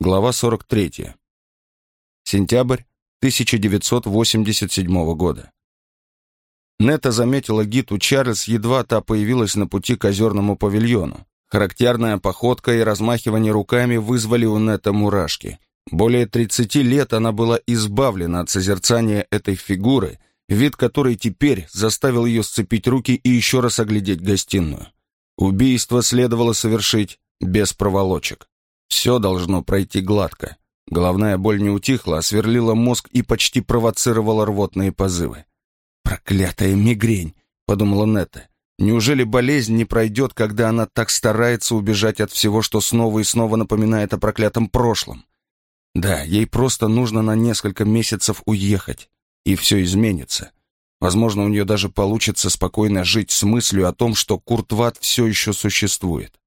Глава 43. Сентябрь 1987 года. Нета заметила Гиту Чарльз, едва та появилась на пути к озерному павильону. Характерная походка и размахивание руками вызвали у Нета мурашки. Более 30 лет она была избавлена от созерцания этой фигуры, вид которой теперь заставил ее сцепить руки и еще раз оглядеть гостиную. Убийство следовало совершить без проволочек. Все должно пройти гладко. Головная боль не утихла, а сверлила мозг и почти провоцировала рвотные позывы. «Проклятая мигрень!» — подумала Нетта. «Неужели болезнь не пройдет, когда она так старается убежать от всего, что снова и снова напоминает о проклятом прошлом? Да, ей просто нужно на несколько месяцев уехать, и все изменится. Возможно, у нее даже получится спокойно жить с мыслью о том, что Куртват все еще существует.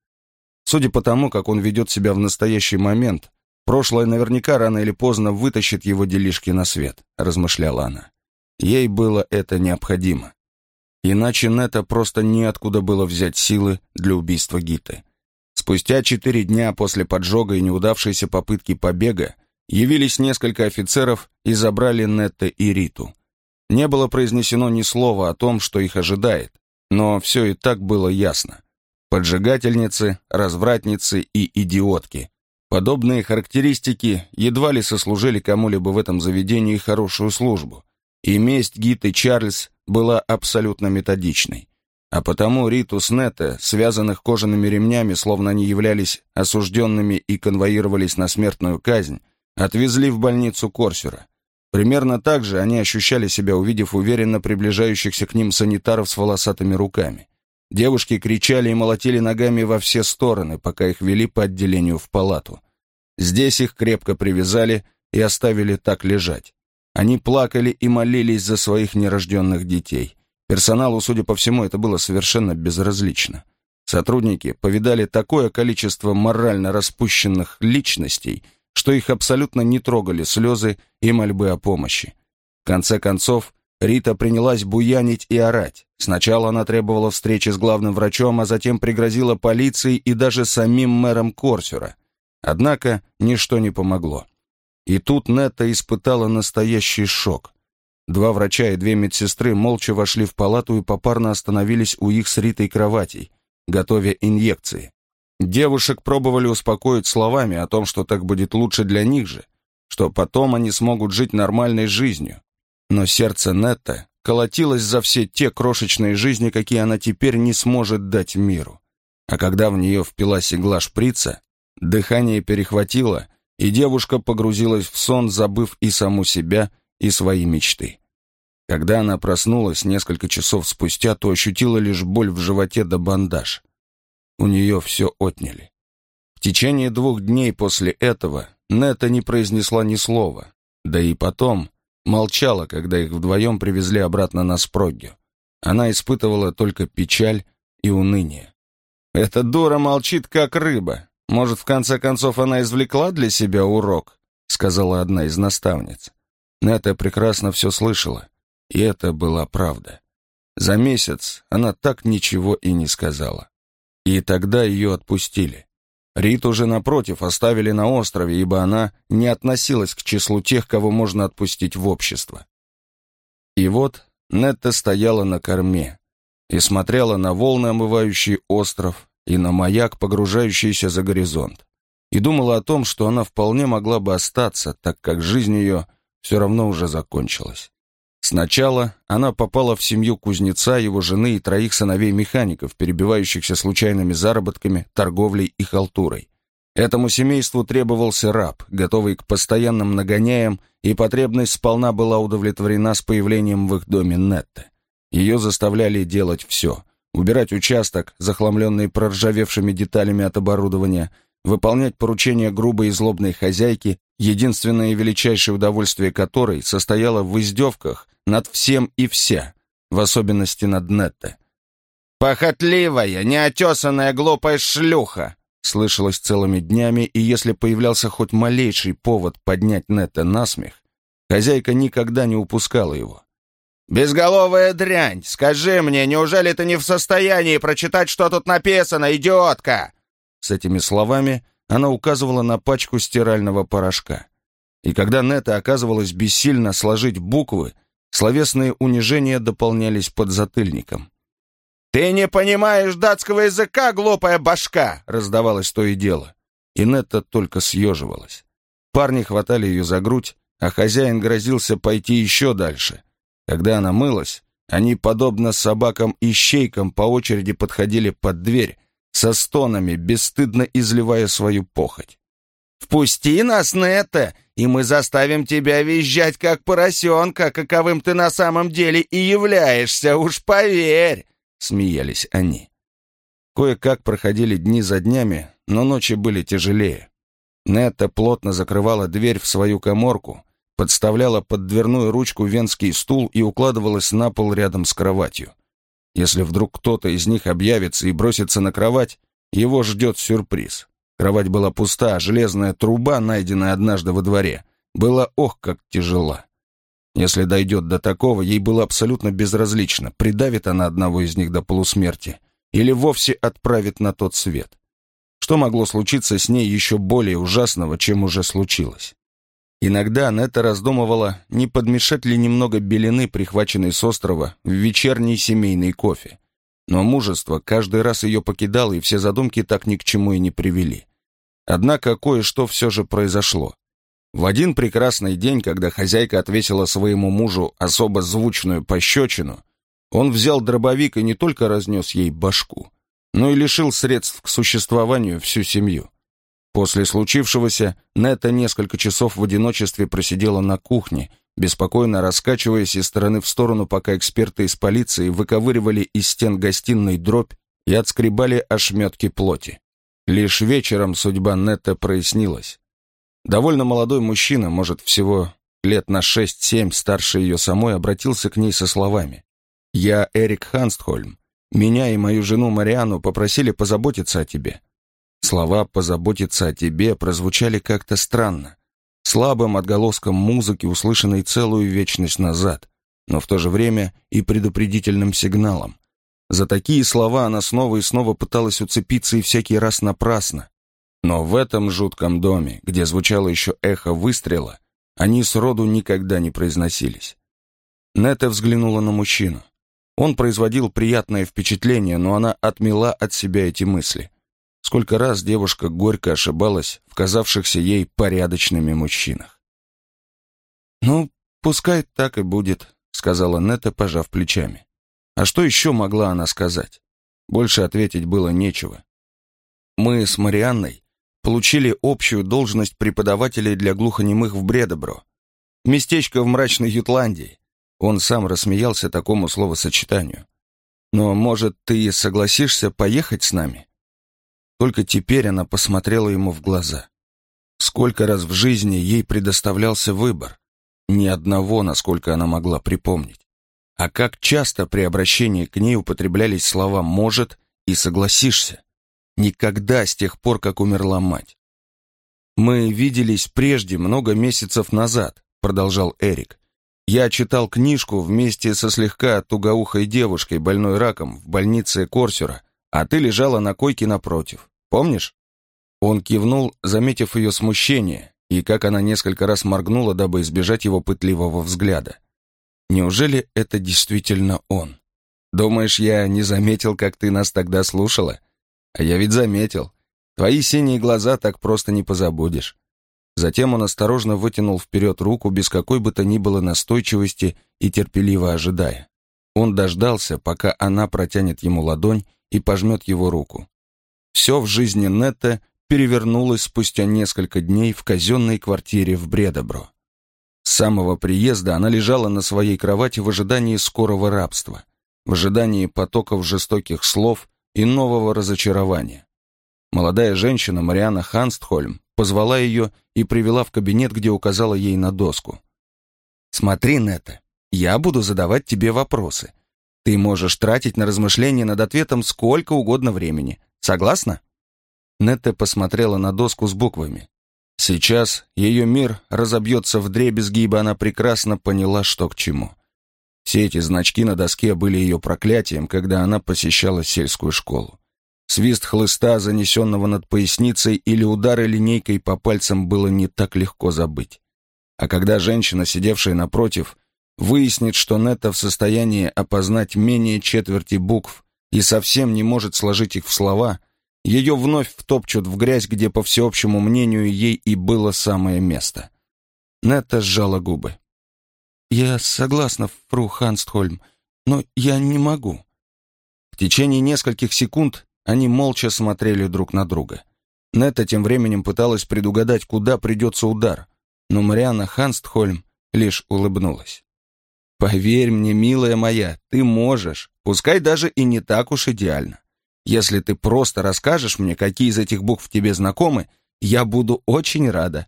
Судя по тому, как он ведет себя в настоящий момент, прошлое наверняка рано или поздно вытащит его делишки на свет, размышляла она. Ей было это необходимо. Иначе Нета просто неоткуда было взять силы для убийства Гиты. Спустя четыре дня после поджога и неудавшейся попытки побега явились несколько офицеров и забрали Нетта и Риту. Не было произнесено ни слова о том, что их ожидает, но все и так было ясно. Поджигательницы, развратницы и идиотки. Подобные характеристики едва ли сослужили кому-либо в этом заведении хорошую службу, и месть Гиты Чарльз была абсолютно методичной. А потому Риту с Нетте, связанных кожаными ремнями, словно они являлись осужденными и конвоировались на смертную казнь, отвезли в больницу Корсера. Примерно так же они ощущали себя, увидев уверенно приближающихся к ним санитаров с волосатыми руками. Девушки кричали и молотили ногами во все стороны, пока их вели по отделению в палату. Здесь их крепко привязали и оставили так лежать. Они плакали и молились за своих нерожденных детей. Персоналу, судя по всему, это было совершенно безразлично. Сотрудники повидали такое количество морально распущенных личностей, что их абсолютно не трогали слезы и мольбы о помощи. В конце концов, Рита принялась буянить и орать. Сначала она требовала встречи с главным врачом, а затем пригрозила полицией и даже самим мэром Корсера. Однако ничто не помогло. И тут Нетта испытала настоящий шок. Два врача и две медсестры молча вошли в палату и попарно остановились у их с Ритой кроватей, готовя инъекции. Девушек пробовали успокоить словами о том, что так будет лучше для них же, что потом они смогут жить нормальной жизнью, но сердце Нетта колотилось за все те крошечные жизни, какие она теперь не сможет дать миру. А когда в нее впилась игла шприца, дыхание перехватило, и девушка погрузилась в сон, забыв и саму себя, и свои мечты. Когда она проснулась несколько часов спустя, то ощутила лишь боль в животе да бандаж. У нее все отняли. В течение двух дней после этого Нета не произнесла ни слова, да и потом Молчала, когда их вдвоем привезли обратно на Спроггю. Она испытывала только печаль и уныние. «Эта дура молчит, как рыба. Может, в конце концов, она извлекла для себя урок?» сказала одна из наставниц. Нета прекрасно все слышала, и это была правда. За месяц она так ничего и не сказала. И тогда ее отпустили. Рит уже напротив оставили на острове, ибо она не относилась к числу тех, кого можно отпустить в общество. И вот Нетта стояла на корме и смотрела на волны, омывающие остров, и на маяк, погружающийся за горизонт, и думала о том, что она вполне могла бы остаться, так как жизнь ее все равно уже закончилась. Сначала она попала в семью кузнеца, его жены и троих сыновей-механиков, перебивающихся случайными заработками, торговлей и халтурой. Этому семейству требовался раб, готовый к постоянным нагоняям, и потребность сполна была удовлетворена с появлением в их доме Нетты. Ее заставляли делать все — убирать участок, захламленный проржавевшими деталями от оборудования, выполнять поручения грубой и злобной хозяйки, единственное и величайшее удовольствие которой состояло в издевках над всем и вся, в особенности над Нетте. «Похотливая, неотесанная глупая шлюха!» слышалось целыми днями, и если появлялся хоть малейший повод поднять Нетте на смех, хозяйка никогда не упускала его. «Безголовая дрянь! Скажи мне, неужели ты не в состоянии прочитать, что тут написано, идиотка?» С этими словами она указывала на пачку стирального порошка. И когда Нета оказывалась бессильно сложить буквы, словесные унижения дополнялись подзатыльником. «Ты не понимаешь датского языка, глупая башка!» раздавалось то и дело. И Нетта только съеживалась. Парни хватали ее за грудь, а хозяин грозился пойти еще дальше. Когда она мылась, они, подобно собакам-ищейкам, по очереди подходили под дверь, со стонами, бесстыдно изливая свою похоть. «Впусти нас, Нетта, и мы заставим тебя визжать, как поросенка, каковым ты на самом деле и являешься, уж поверь!» — смеялись они. Кое-как проходили дни за днями, но ночи были тяжелее. Нетта плотно закрывала дверь в свою коморку, подставляла под дверную ручку венский стул и укладывалась на пол рядом с кроватью. Если вдруг кто-то из них объявится и бросится на кровать, его ждет сюрприз. Кровать была пуста, а железная труба, найденная однажды во дворе, была ох как тяжела. Если дойдет до такого, ей было абсолютно безразлично, придавит она одного из них до полусмерти или вовсе отправит на тот свет. Что могло случиться с ней еще более ужасного, чем уже случилось? Иногда Нета раздумывала, не подмешать ли немного белины, прихваченной с острова, в вечерний семейный кофе. Но мужество каждый раз ее покидало, и все задумки так ни к чему и не привели. Однако кое-что все же произошло. В один прекрасный день, когда хозяйка отвесила своему мужу особо звучную пощечину, он взял дробовик и не только разнес ей башку, но и лишил средств к существованию всю семью. После случившегося Нета несколько часов в одиночестве просидела на кухне, беспокойно раскачиваясь из стороны в сторону, пока эксперты из полиции выковыривали из стен гостиной дробь и отскребали ошметки плоти. Лишь вечером судьба Нетта прояснилась. Довольно молодой мужчина, может, всего лет на шесть-семь старше ее самой, обратился к ней со словами. «Я Эрик Ханстхольм. Меня и мою жену Мариану попросили позаботиться о тебе. Слова «позаботиться о тебе» прозвучали как-то странно, слабым отголоском музыки, услышанной целую вечность назад, но в то же время и предупредительным сигналом. За такие слова она снова и снова пыталась уцепиться и всякий раз напрасно. Но в этом жутком доме, где звучало еще эхо выстрела, они сроду никогда не произносились. Нета взглянула на мужчину. Он производил приятное впечатление, но она отмела от себя эти мысли. Сколько раз девушка горько ошибалась в казавшихся ей порядочными мужчинах. «Ну, пускай так и будет», — сказала Нета, пожав плечами. А что еще могла она сказать? Больше ответить было нечего. Мы с Марианной получили общую должность преподавателей для глухонемых в Бредобро. Местечко в мрачной Ютландии. Он сам рассмеялся такому словосочетанию. «Но, может, ты согласишься поехать с нами?» Только теперь она посмотрела ему в глаза. Сколько раз в жизни ей предоставлялся выбор? Ни одного, насколько она могла припомнить. А как часто при обращении к ней употреблялись слова «может» и «согласишься»? Никогда с тех пор, как умерла мать. «Мы виделись прежде, много месяцев назад», — продолжал Эрик. «Я читал книжку вместе со слегка тугоухой девушкой, больной раком, в больнице Корсера, а ты лежала на койке напротив. Помнишь?» Он кивнул, заметив ее смущение, и как она несколько раз моргнула, дабы избежать его пытливого взгляда. «Неужели это действительно он? Думаешь, я не заметил, как ты нас тогда слушала? А я ведь заметил. Твои синие глаза так просто не позабудешь». Затем он осторожно вытянул вперед руку без какой бы то ни было настойчивости и терпеливо ожидая. Он дождался, пока она протянет ему ладонь и пожмет его руку. Все в жизни Нетта перевернулось спустя несколько дней в казенной квартире в Бредобро. С самого приезда она лежала на своей кровати в ожидании скорого рабства, в ожидании потоков жестоких слов и нового разочарования. Молодая женщина Мариана Ханстхольм позвала ее и привела в кабинет, где указала ей на доску. «Смотри, Нетта, я буду задавать тебе вопросы. Ты можешь тратить на размышления над ответом сколько угодно времени. Согласна?» Нетта посмотрела на доску с буквами. Сейчас ее мир разобьется в дребезги, ибо она прекрасно поняла, что к чему. Все эти значки на доске были ее проклятием, когда она посещала сельскую школу. Свист хлыста, занесенного над поясницей, или удары линейкой по пальцам было не так легко забыть. А когда женщина, сидевшая напротив, выяснит, что Нетта в состоянии опознать менее четверти букв и совсем не может сложить их в слова, ее вновь втопчут в грязь, где, по всеобщему мнению, ей и было самое место. Нетта сжала губы. «Я согласна, фру Ханстхольм, но я не могу». В течение нескольких секунд они молча смотрели друг на друга. Нетта тем временем пыталась предугадать, куда придется удар, но Марианна Ханстхольм лишь улыбнулась. «Поверь мне, милая моя, ты можешь, пускай даже и не так уж идеально. Если ты просто расскажешь мне, какие из этих букв тебе знакомы, я буду очень рада».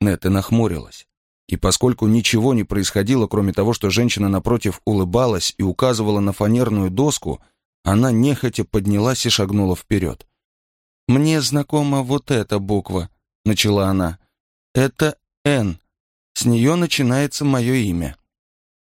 Нетта нахмурилась. И поскольку ничего не происходило, кроме того, что женщина напротив улыбалась и указывала на фанерную доску, она нехотя поднялась и шагнула вперед. «Мне знакома вот эта буква», — начала она. «Это «Н». С нее начинается мое имя».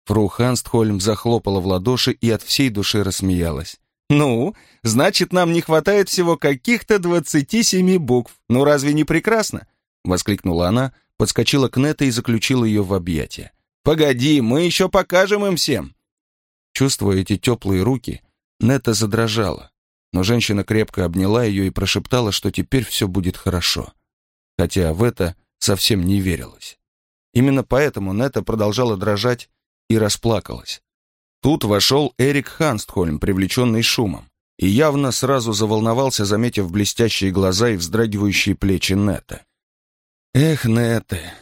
Фру Ханстхольм захлопала в ладоши и от всей души рассмеялась. «Ну, значит, нам не хватает всего каких-то двадцати семи букв. Ну разве не прекрасно?» — воскликнула она, подскочила к Нете и заключила ее в объятия. «Погоди, мы еще покажем им всем!» Чувствуя эти теплые руки, Нета задрожала, но женщина крепко обняла ее и прошептала, что теперь все будет хорошо. Хотя в это совсем не верилось. Именно поэтому Нета продолжала дрожать и расплакалась. Тут вошел Эрик Ханстхольм, привлеченный шумом, и явно сразу заволновался, заметив блестящие глаза и вздрагивающие плечи Нета. «Эх, Нетте,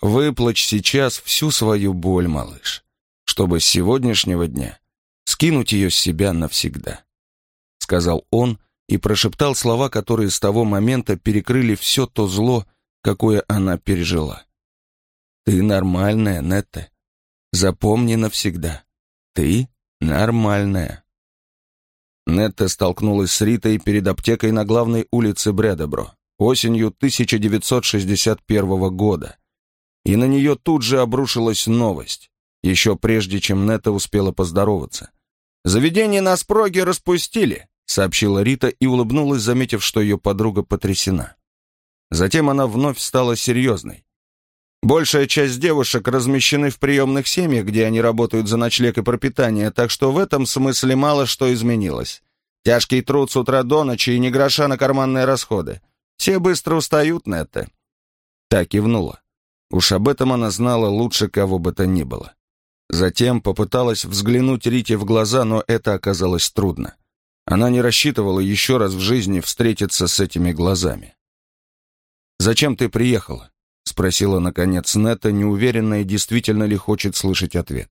выплачь сейчас всю свою боль, малыш, чтобы с сегодняшнего дня скинуть ее с себя навсегда», — сказал он и прошептал слова, которые с того момента перекрыли все то зло, какое она пережила. «Ты нормальная, Нетте. Запомни навсегда. Ты нормальная». Нетта столкнулась с Ритой перед аптекой на главной улице Бредобро осенью 1961 года. И на нее тут же обрушилась новость, еще прежде, чем Нетта успела поздороваться. «Заведение на Спроге распустили», — сообщила Рита и улыбнулась, заметив, что ее подруга потрясена. Затем она вновь стала серьезной. Большая часть девушек размещены в приемных семьях, где они работают за ночлег и пропитание, так что в этом смысле мало что изменилось. Тяжкий труд с утра до ночи и ни гроша на карманные расходы. Все быстро устают, Нетта. Так кивнула. Уж об этом она знала лучше кого бы то ни было. Затем попыталась взглянуть Рите в глаза, но это оказалось трудно. Она не рассчитывала еще раз в жизни встретиться с этими глазами. «Зачем ты приехала?» — спросила, наконец, Нета, неуверенная, действительно ли хочет слышать ответ.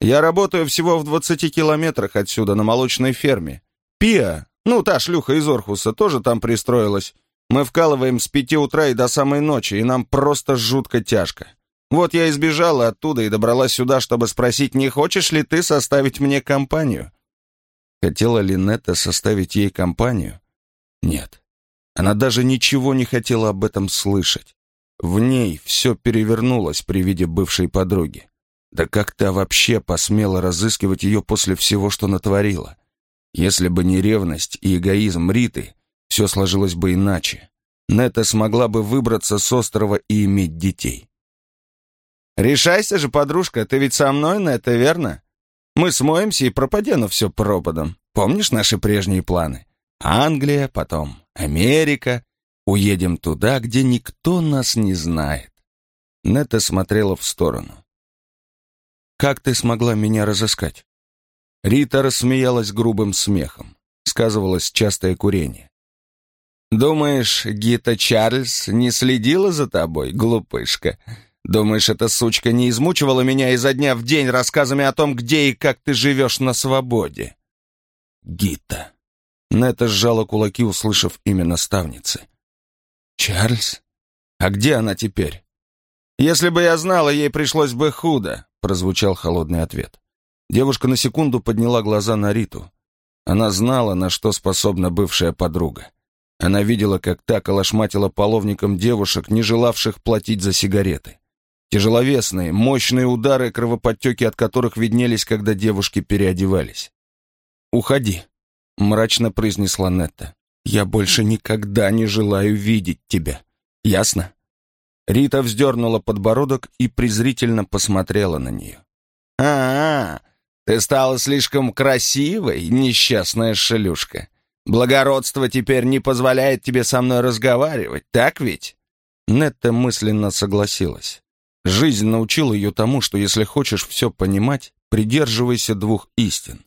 «Я работаю всего в двадцати километрах отсюда, на молочной ферме. Пиа, ну, та шлюха из Орхуса, тоже там пристроилась. Мы вкалываем с пяти утра и до самой ночи, и нам просто жутко тяжко. Вот я избежала оттуда и добралась сюда, чтобы спросить, не хочешь ли ты составить мне компанию?» Хотела ли Нетта составить ей компанию? Нет. Она даже ничего не хотела об этом слышать. В ней все перевернулось при виде бывшей подруги. Да как та вообще посмела разыскивать ее после всего, что натворила? Если бы не ревность и эгоизм Риты, все сложилось бы иначе. Нета смогла бы выбраться с острова и иметь детей. «Решайся же, подружка, ты ведь со мной, Нета, верно? Мы смоемся и пропадем все пропадом. Помнишь наши прежние планы? Англия, потом Америка. Уедем туда, где никто нас не знает. Нета смотрела в сторону. «Как ты смогла меня разыскать?» Рита рассмеялась грубым смехом. Сказывалось частое курение. «Думаешь, Гита Чарльз не следила за тобой, глупышка? Думаешь, эта сучка не измучивала меня изо дня в день рассказами о том, где и как ты живешь на свободе?» «Гита», Нета сжала кулаки, услышав имя наставницы. «Чарльз? А где она теперь?» «Если бы я знала, ей пришлось бы худо», — прозвучал холодный ответ. Девушка на секунду подняла глаза на Риту. Она знала, на что способна бывшая подруга. Она видела, как та колошматила половником девушек, не желавших платить за сигареты. Тяжеловесные, мощные удары, кровоподтеки от которых виднелись, когда девушки переодевались. «Уходи», мрачно произнесла Нетта. «Я больше никогда не желаю видеть тебя. Ясно?» Рита вздернула подбородок и презрительно посмотрела на нее. «А-а, ты стала слишком красивой, несчастная шелюшка. Благородство теперь не позволяет тебе со мной разговаривать, так ведь?» Нетта мысленно согласилась. Жизнь научила ее тому, что если хочешь все понимать, придерживайся двух истин.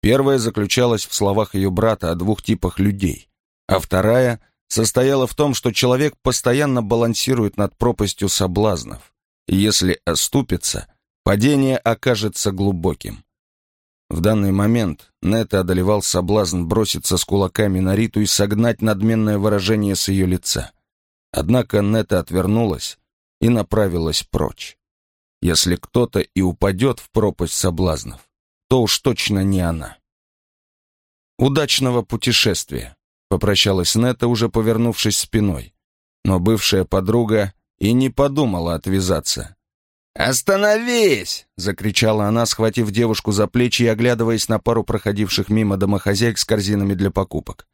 Первая заключалась в словах ее брата о двух типах людей, а вторая состояла в том, что человек постоянно балансирует над пропастью соблазнов, и если оступится, падение окажется глубоким. В данный момент Нета одолевал соблазн броситься с кулаками на Риту и согнать надменное выражение с ее лица. Однако Нета отвернулась и направилась прочь. Если кто-то и упадет в пропасть соблазнов, то уж точно не она. «Удачного путешествия», — попрощалась Нета, уже повернувшись спиной. Но бывшая подруга и не подумала отвязаться. «Остановись!» — закричала она, схватив девушку за плечи и оглядываясь на пару проходивших мимо домохозяек с корзинами для покупок.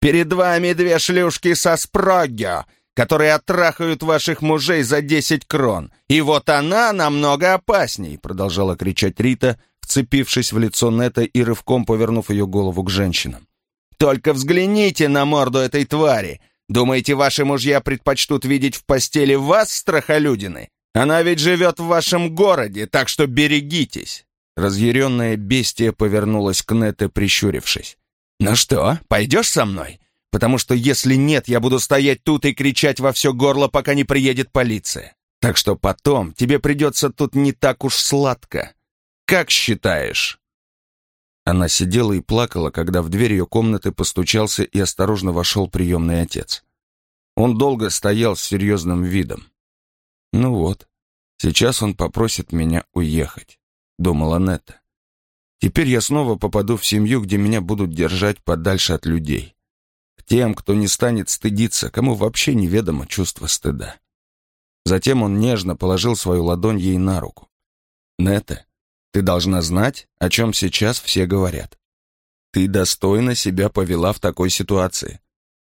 «Перед вами две шлюшки со спрогио, которые оттрахают ваших мужей за десять крон. И вот она намного опасней!» — продолжала кричать Рита, вцепившись в лицо Нета и рывком повернув ее голову к женщинам. «Только взгляните на морду этой твари! Думаете, ваши мужья предпочтут видеть в постели вас, страхолюдины? Она ведь живет в вашем городе, так что берегитесь!» Разъяренное бестие повернулось к Нете, прищурившись. «Ну что, пойдешь со мной? Потому что если нет, я буду стоять тут и кричать во все горло, пока не приедет полиция. Так что потом тебе придется тут не так уж сладко. Как считаешь?» Она сидела и плакала, когда в дверь ее комнаты постучался и осторожно вошел приемный отец. Он долго стоял с серьезным видом. «Ну вот, сейчас он попросит меня уехать», — думала Нетта. «Теперь я снова попаду в семью, где меня будут держать подальше от людей. К тем, кто не станет стыдиться, кому вообще неведомо чувство стыда». Затем он нежно положил свою ладонь ей на руку. «Нетта, ты должна знать, о чем сейчас все говорят. Ты достойно себя повела в такой ситуации.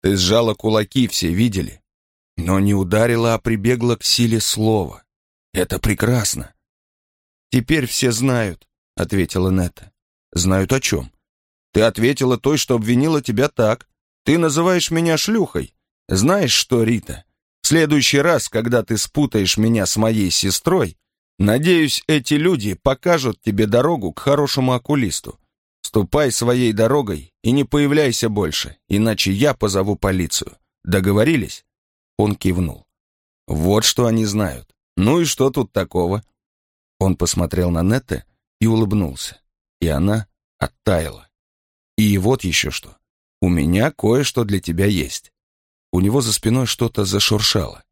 Ты сжала кулаки, все видели но не ударила, а прибегла к силе слова. Это прекрасно. «Теперь все знают», — ответила Нета. «Знают о чем? Ты ответила той, что обвинила тебя так. Ты называешь меня шлюхой. Знаешь что, Рита, в следующий раз, когда ты спутаешь меня с моей сестрой, надеюсь, эти люди покажут тебе дорогу к хорошему окулисту. Ступай своей дорогой и не появляйся больше, иначе я позову полицию. Договорились?» Он кивнул. «Вот что они знают. Ну и что тут такого?» Он посмотрел на Нетте и улыбнулся. И она оттаяла. «И вот еще что. У меня кое-что для тебя есть». У него за спиной что-то зашуршало.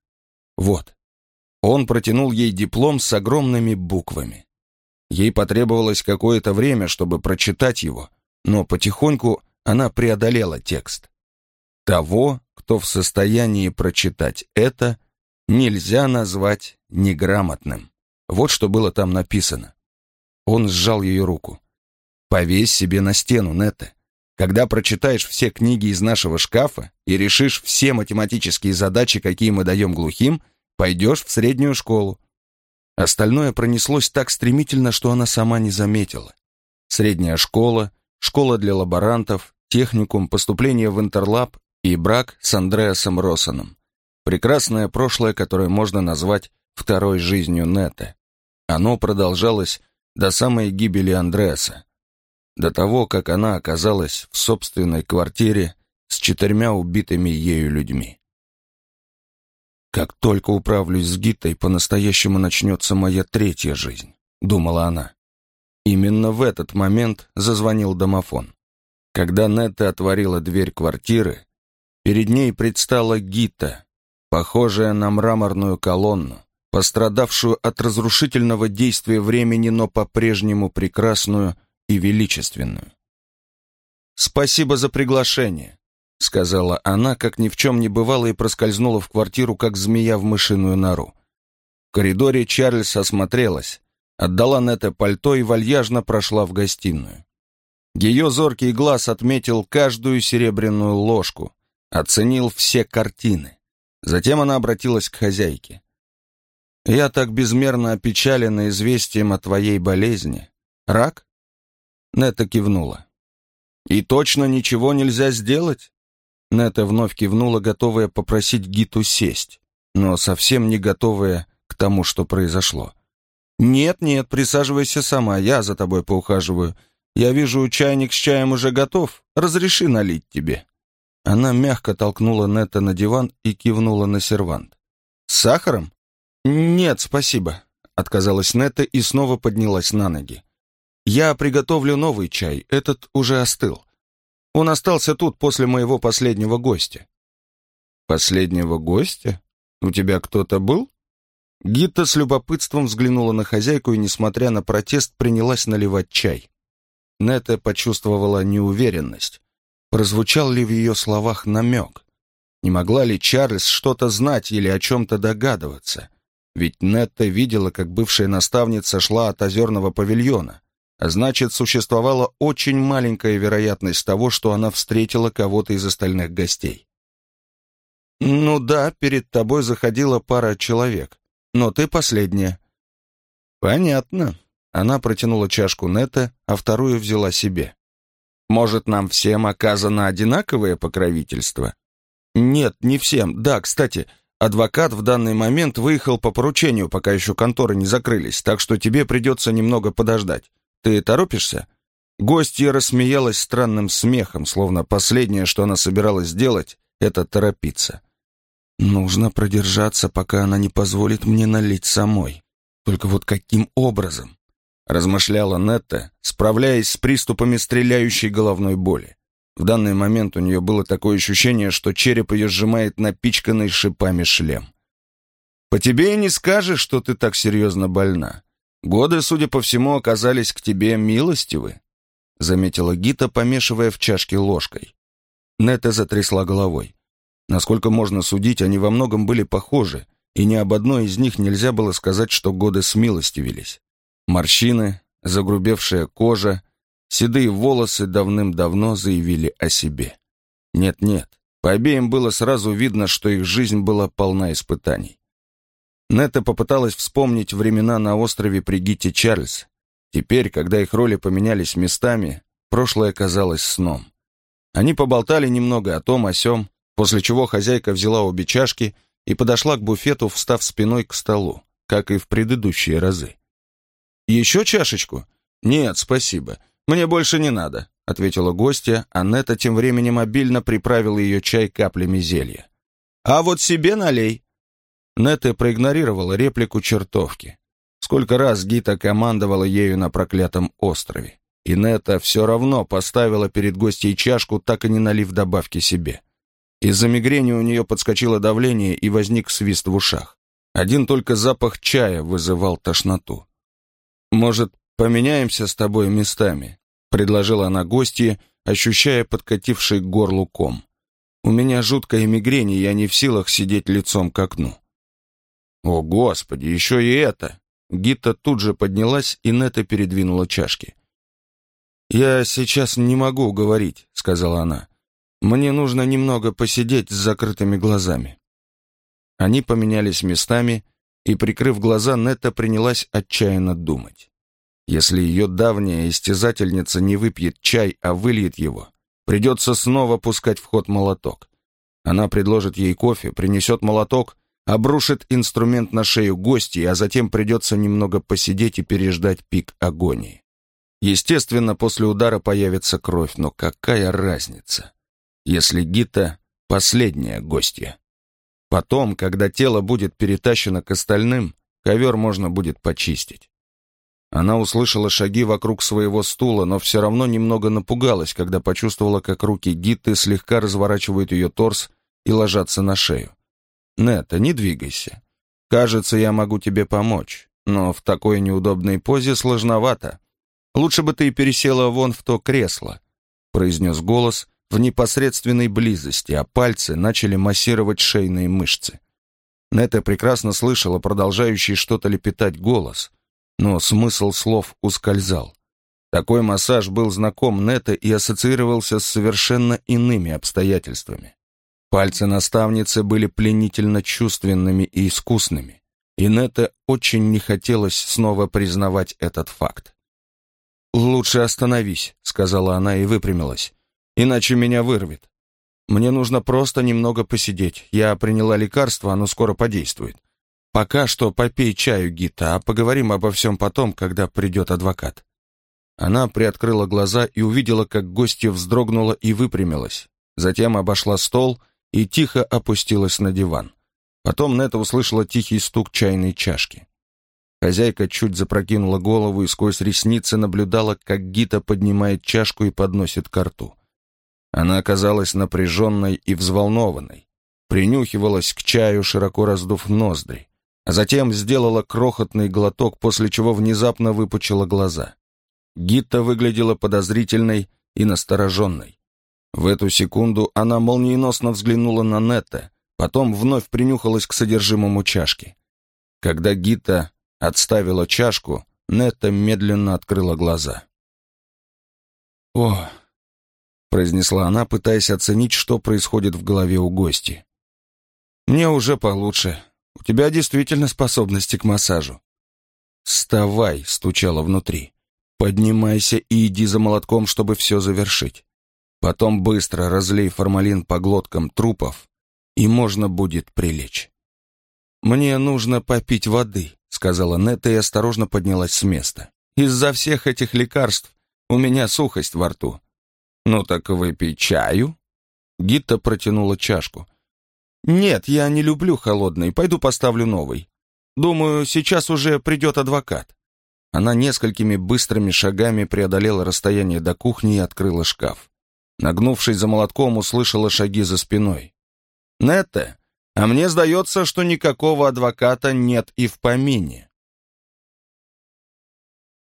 «Вот». Он протянул ей диплом с огромными буквами. Ей потребовалось какое-то время, чтобы прочитать его, но потихоньку она преодолела текст. Того, кто в состоянии прочитать это, нельзя назвать неграмотным. Вот что было там написано. Он сжал ее руку. «Повесь себе на стену, Нетте. Когда прочитаешь все книги из нашего шкафа и решишь все математические задачи, какие мы даем глухим, пойдешь в среднюю школу». Остальное пронеслось так стремительно, что она сама не заметила. Средняя школа, школа для лаборантов, техникум, поступление в интерлаб и брак с Андреасом Россоном. Прекрасное прошлое, которое можно назвать второй жизнью Нета. Оно продолжалось до самой гибели Андреаса, до того, как она оказалась в собственной квартире с четырьмя убитыми ею людьми. «Как только управлюсь с Гитой, по-настоящему начнется моя третья жизнь», — думала она. Именно в этот момент зазвонил домофон. Когда Нетта отворила дверь квартиры, Перед ней предстала Гита, похожая на мраморную колонну, пострадавшую от разрушительного действия времени, но по-прежнему прекрасную и величественную. «Спасибо за приглашение», — сказала она, как ни в чем не бывало, и проскользнула в квартиру, как змея в мышиную нору. В коридоре Чарльз осмотрелась, отдала Нете пальто и вальяжно прошла в гостиную. Ее зоркий глаз отметил каждую серебряную ложку, оценил все картины. Затем она обратилась к хозяйке. «Я так безмерно опечалена известием о твоей болезни. Рак?» Нета кивнула. «И точно ничего нельзя сделать?» Нета вновь кивнула, готовая попросить Гиту сесть, но совсем не готовая к тому, что произошло. «Нет, нет, присаживайся сама, я за тобой поухаживаю. Я вижу, чайник с чаем уже готов. Разреши налить тебе». Она мягко толкнула Нета на диван и кивнула на сервант. «С сахаром?» «Нет, спасибо», — отказалась Нета и снова поднялась на ноги. «Я приготовлю новый чай, этот уже остыл. Он остался тут после моего последнего гостя». «Последнего гостя? У тебя кто-то был?» Гитта с любопытством взглянула на хозяйку и, несмотря на протест, принялась наливать чай. Нета почувствовала неуверенность. Прозвучал ли в ее словах намек? Не могла ли Чарльз что-то знать или о чем-то догадываться? Ведь Нетта видела, как бывшая наставница шла от озерного павильона, значит, существовала очень маленькая вероятность того, что она встретила кого-то из остальных гостей. «Ну да, перед тобой заходила пара человек, но ты последняя». «Понятно». Она протянула чашку Нетта, а вторую взяла себе. Может, нам всем оказано одинаковое покровительство? Нет, не всем. Да, кстати, адвокат в данный момент выехал по поручению, пока еще конторы не закрылись, так что тебе придется немного подождать. Ты торопишься?» Гостья рассмеялась странным смехом, словно последнее, что она собиралась сделать, это торопиться. «Нужно продержаться, пока она не позволит мне налить самой. Только вот каким образом? размышляла Нетта, справляясь с приступами стреляющей головной боли. В данный момент у нее было такое ощущение, что череп ее сжимает напичканный шипами шлем. «По тебе и не скажешь, что ты так серьезно больна. Годы, судя по всему, оказались к тебе милостивы», заметила Гита, помешивая в чашке ложкой. Нетта затрясла головой. Насколько можно судить, они во многом были похожи, и ни об одной из них нельзя было сказать, что годы смилостивились. Морщины, загрубевшая кожа, седые волосы давным-давно заявили о себе. Нет-нет, по обеим было сразу видно, что их жизнь была полна испытаний. Нета попыталась вспомнить времена на острове при Гите Чарльз. Теперь, когда их роли поменялись местами, прошлое казалось сном. Они поболтали немного о том, о сём, после чего хозяйка взяла обе чашки и подошла к буфету, встав спиной к столу, как и в предыдущие разы. «Еще чашечку?» «Нет, спасибо. Мне больше не надо», — ответила гостья, а Нета тем временем обильно приправила ее чай каплями зелья. «А вот себе налей». Нета проигнорировала реплику чертовки. Сколько раз Гита командовала ею на проклятом острове. И Нета все равно поставила перед гостьей чашку, так и не налив добавки себе. Из-за мигрени у нее подскочило давление и возник свист в ушах. Один только запах чая вызывал тошноту. «Может, поменяемся с тобой местами?» — предложила она гостье, ощущая подкативший горлу ком. «У меня жуткая мигрень, и я не в силах сидеть лицом к окну». «О, Господи, еще и это!» Гита тут же поднялась, и Нета передвинула чашки. «Я сейчас не могу говорить», — сказала она. «Мне нужно немного посидеть с закрытыми глазами». Они поменялись местами, и, прикрыв глаза, Нетта принялась отчаянно думать. Если ее давняя истязательница не выпьет чай, а выльет его, придется снова пускать в ход молоток. Она предложит ей кофе, принесет молоток, обрушит инструмент на шею гостей, а затем придется немного посидеть и переждать пик агонии. Естественно, после удара появится кровь, но какая разница, если Гита — последняя гостья? Потом, когда тело будет перетащено к остальным, ковер можно будет почистить. Она услышала шаги вокруг своего стула, но все равно немного напугалась, когда почувствовала, как руки Гитты слегка разворачивают ее торс и ложатся на шею. «Нета, не двигайся. Кажется, я могу тебе помочь, но в такой неудобной позе сложновато. Лучше бы ты пересела вон в то кресло», — произнес голос, в непосредственной близости, а пальцы начали массировать шейные мышцы. Нета прекрасно слышала продолжающий что-то лепетать голос, но смысл слов ускользал. Такой массаж был знаком Нета и ассоциировался с совершенно иными обстоятельствами. Пальцы наставницы были пленительно чувственными и искусными, и Нета очень не хотелось снова признавать этот факт. «Лучше остановись», — сказала она и выпрямилась, — «иначе меня вырвет. Мне нужно просто немного посидеть. Я приняла лекарство, оно скоро подействует. Пока что попей чаю, Гита, а поговорим обо всем потом, когда придет адвокат». Она приоткрыла глаза и увидела, как гостья вздрогнула и выпрямилась. Затем обошла стол и тихо опустилась на диван. Потом Нета услышала тихий стук чайной чашки. Хозяйка чуть запрокинула голову и сквозь ресницы наблюдала, как Гита поднимает чашку и подносит ко рту. Она оказалась напряженной и взволнованной, принюхивалась к чаю, широко раздув ноздри, а затем сделала крохотный глоток, после чего внезапно выпучила глаза. Гитта выглядела подозрительной и настороженной. В эту секунду она молниеносно взглянула на Нетта, потом вновь принюхалась к содержимому чашки. Когда Гита отставила чашку, Нетта медленно открыла глаза. «О!» — произнесла она, пытаясь оценить, что происходит в голове у гости. «Мне уже получше. У тебя действительно способности к массажу». «Вставай!» — стучало внутри. Поднимайся и иди за молотком, чтобы все завершить. Потом быстро разлей формалин по глоткам трупов, и можно будет прилечь. «Мне нужно попить воды», — сказала Нетта и осторожно поднялась с места. «Из-за всех этих лекарств у меня сухость во рту». «Ну так выпей чаю». Гитта протянула чашку. «Нет, я не люблю холодный, пойду поставлю новый. Думаю, сейчас уже придет адвокат». Она несколькими быстрыми шагами преодолела расстояние до кухни и открыла шкаф. Нагнувшись за молотком, услышала шаги за спиной. «Нетте, а мне сдается, что никакого адвоката нет и в помине».